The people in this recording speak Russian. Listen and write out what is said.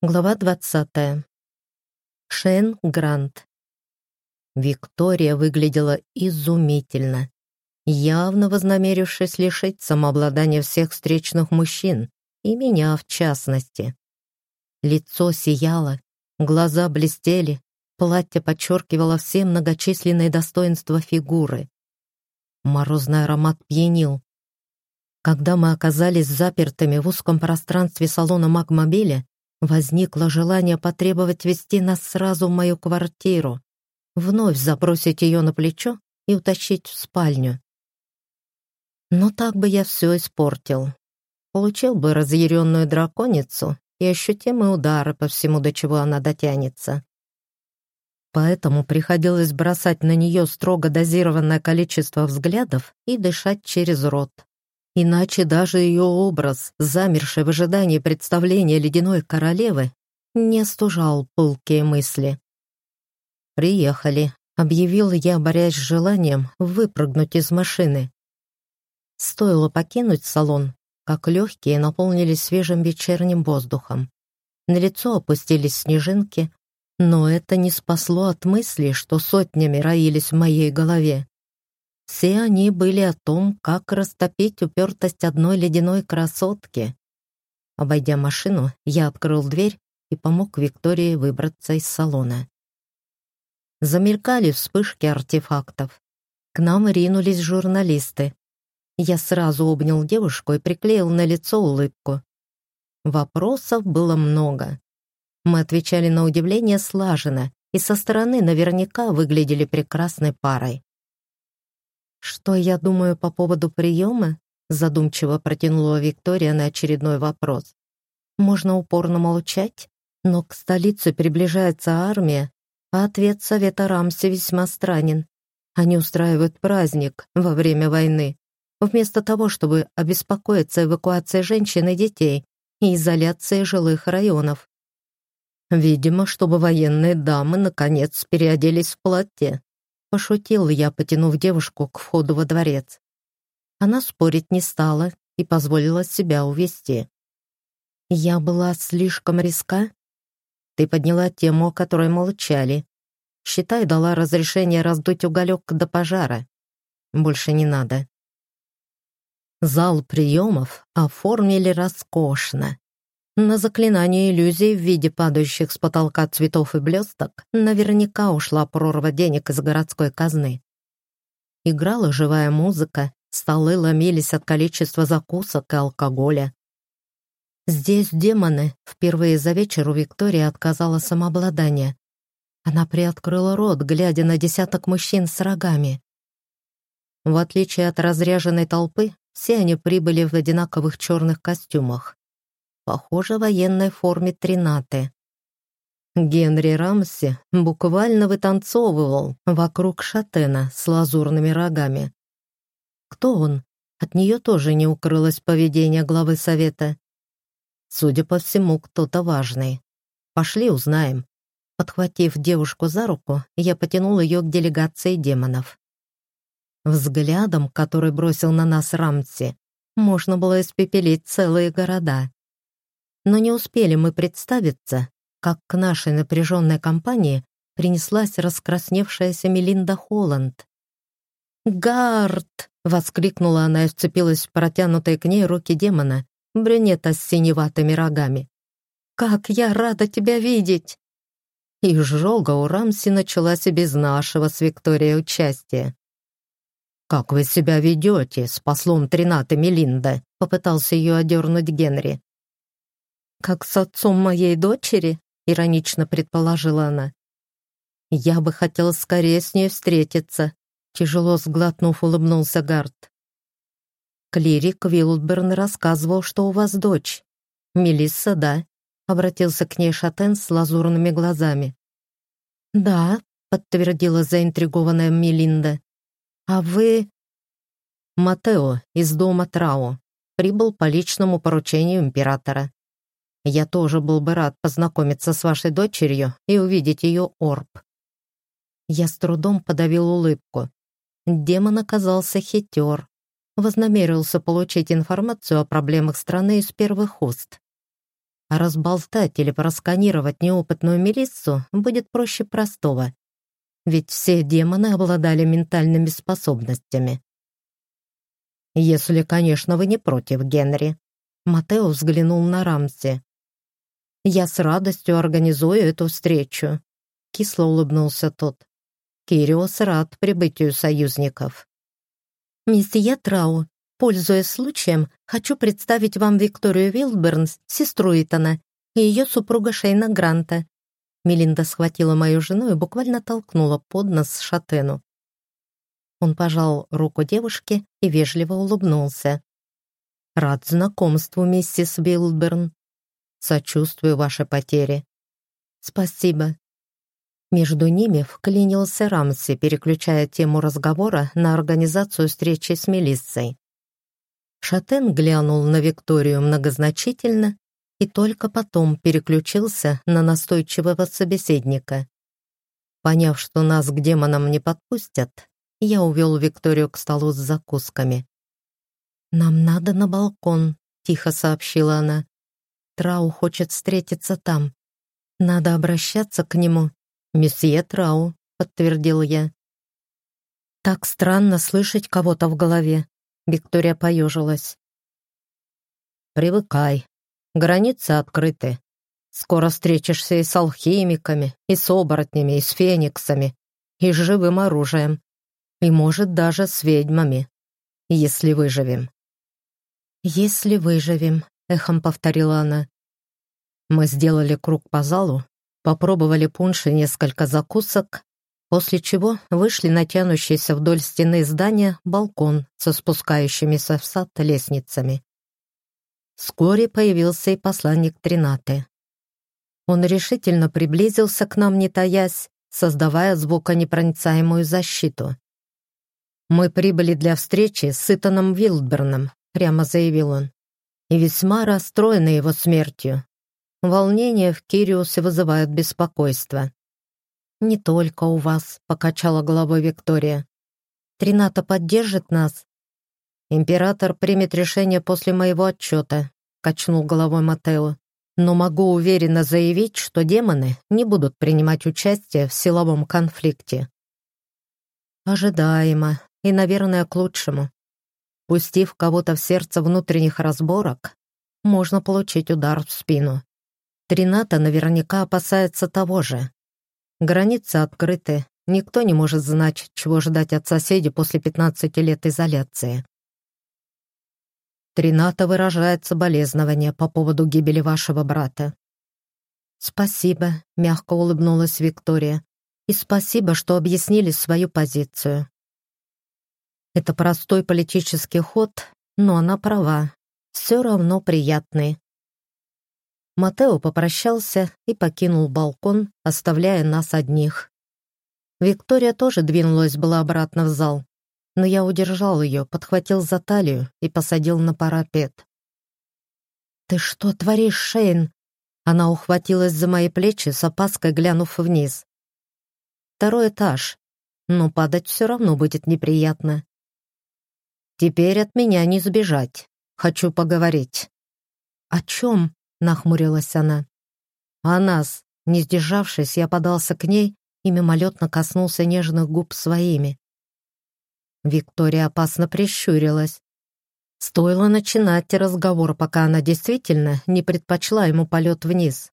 Глава 20. Шен Грант. Виктория выглядела изумительно, явно вознамерившись лишить самообладания всех встречных мужчин, и меня в частности. Лицо сияло, глаза блестели, платье подчеркивало все многочисленные достоинства фигуры. Морозный аромат пьянил. Когда мы оказались запертыми в узком пространстве салона Магмобиля, Возникло желание потребовать вести нас сразу в мою квартиру, вновь забросить ее на плечо и утащить в спальню. Но так бы я все испортил. Получил бы разъяренную драконицу и ощутимые удары по всему, до чего она дотянется. Поэтому приходилось бросать на нее строго дозированное количество взглядов и дышать через рот. Иначе даже ее образ, замерший в ожидании представления ледяной королевы, не стужал пылкие мысли. «Приехали», — объявил я, борясь с желанием выпрыгнуть из машины. Стоило покинуть салон, как легкие наполнились свежим вечерним воздухом. На лицо опустились снежинки, но это не спасло от мысли, что сотнями роились в моей голове. Все они были о том, как растопить упертость одной ледяной красотки. Обойдя машину, я открыл дверь и помог Виктории выбраться из салона. Замелькали вспышки артефактов. К нам ринулись журналисты. Я сразу обнял девушку и приклеил на лицо улыбку. Вопросов было много. Мы отвечали на удивление слаженно и со стороны наверняка выглядели прекрасной парой. «Что я думаю по поводу приема?» задумчиво протянула Виктория на очередной вопрос. «Можно упорно молчать, но к столице приближается армия, а ответ Совета Рамси весьма странен. Они устраивают праздник во время войны, вместо того, чтобы обеспокоиться эвакуацией женщин и детей и изоляцией жилых районов. Видимо, чтобы военные дамы наконец переоделись в платье. Пошутил я, потянув девушку к входу во дворец. Она спорить не стала и позволила себя увести. Я была слишком риска? Ты подняла тему, о которой молчали. Считай, дала разрешение раздуть уголек до пожара. Больше не надо. Зал приемов оформили роскошно. На заклинание иллюзий в виде падающих с потолка цветов и блесток наверняка ушла прорва денег из городской казны. Играла живая музыка, столы ломились от количества закусок и алкоголя. Здесь демоны. Впервые за вечер у Виктории отказала самообладание. Она приоткрыла рот, глядя на десяток мужчин с рогами. В отличие от разряженной толпы, все они прибыли в одинаковых черных костюмах похоже, военной форме Тринаты. Генри Рамси буквально вытанцовывал вокруг шатена с лазурными рогами. Кто он? От нее тоже не укрылось поведение главы совета. Судя по всему, кто-то важный. Пошли узнаем. Подхватив девушку за руку, я потянул ее к делегации демонов. Взглядом, который бросил на нас Рамси, можно было испепелить целые города. Но не успели мы представиться, как к нашей напряженной компании принеслась раскрасневшаяся Мелинда Холланд. «Гард!» — воскликнула она и вцепилась в протянутые к ней руки демона, брюнета с синеватыми рогами. «Как я рада тебя видеть!» И жога у Рамси началась и без нашего с Викторией участия. «Как вы себя ведете с послом Тринаты Мелинда?» — попытался ее одернуть Генри как с отцом моей дочери?» — иронично предположила она. «Я бы хотел скорее с ней встретиться», — тяжело сглотнув, улыбнулся Гард. «Клирик Вилдберн рассказывал, что у вас дочь. Мелисса, да?» — обратился к ней Шатен с лазурными глазами. «Да», — подтвердила заинтригованная Мелинда. «А вы...» «Матео из дома Трао. Прибыл по личному поручению императора. Я тоже был бы рад познакомиться с вашей дочерью и увидеть ее орб». Я с трудом подавил улыбку. Демон оказался хитер. Вознамерился получить информацию о проблемах страны из первых уст. разболтать или просканировать неопытную милиссу будет проще простого. Ведь все демоны обладали ментальными способностями. «Если, конечно, вы не против, Генри». Матео взглянул на Рамси. «Я с радостью организую эту встречу», — кисло улыбнулся тот. «Кириос рад прибытию союзников». «Месье Трау, пользуясь случаем, хочу представить вам Викторию Вилдбернс, сестру Итана, и ее супруга Шейна Гранта». Мелинда схватила мою жену и буквально толкнула под нос Шатену. Он пожал руку девушки и вежливо улыбнулся. «Рад знакомству, миссис Вилдберн. Сочувствую вашей потере». «Спасибо». Между ними вклинился Рамси, переключая тему разговора на организацию встречи с Мелиссой. Шатен глянул на Викторию многозначительно и только потом переключился на настойчивого собеседника. Поняв, что нас к демонам не подпустят, я увел Викторию к столу с закусками. «Нам надо на балкон», — тихо сообщила она. «Трау хочет встретиться там. Надо обращаться к нему». «Месье Трау», — подтвердил я. «Так странно слышать кого-то в голове», — Виктория поежилась. «Привыкай. Границы открыты. Скоро встретишься и с алхимиками, и с оборотнями, и с фениксами, и с живым оружием и, может, даже с ведьмами, если выживем». «Если выживем», — эхом повторила она. Мы сделали круг по залу, попробовали пунш и несколько закусок, после чего вышли на тянущийся вдоль стены здания балкон со спускающимися в сад лестницами. Вскоре появился и посланник Тринаты. Он решительно приблизился к нам, не таясь, создавая звуконепроницаемую защиту. «Мы прибыли для встречи с Итаном Вилдберном», — прямо заявил он, «и весьма расстроены его смертью. Волнения в Кириусе вызывают беспокойство». «Не только у вас», — покачала головой Виктория. «Трината поддержит нас?» «Император примет решение после моего отчета», — качнул головой Матео. «Но могу уверенно заявить, что демоны не будут принимать участие в силовом конфликте». «Ожидаемо», и, наверное, к лучшему. Пустив кого-то в сердце внутренних разборок, можно получить удар в спину. Трината наверняка опасается того же. Границы открыты, никто не может знать, чего ждать от соседей после 15 лет изоляции. Трината выражает соболезнования по поводу гибели вашего брата. «Спасибо», — мягко улыбнулась Виктория. «И спасибо, что объяснили свою позицию. Это простой политический ход, но она права. Все равно приятный. Матео попрощался и покинул балкон, оставляя нас одних. Виктория тоже двинулась была обратно в зал, но я удержал ее, подхватил за талию и посадил на парапет. «Ты что творишь, Шейн?» Она ухватилась за мои плечи, с опаской глянув вниз. «Второй этаж, но падать все равно будет неприятно. Теперь от меня не сбежать. Хочу поговорить». «О чем?» — нахмурилась она. «О нас». Не сдержавшись, я подался к ней и мимолетно коснулся нежных губ своими. Виктория опасно прищурилась. Стоило начинать разговор, пока она действительно не предпочла ему полет вниз.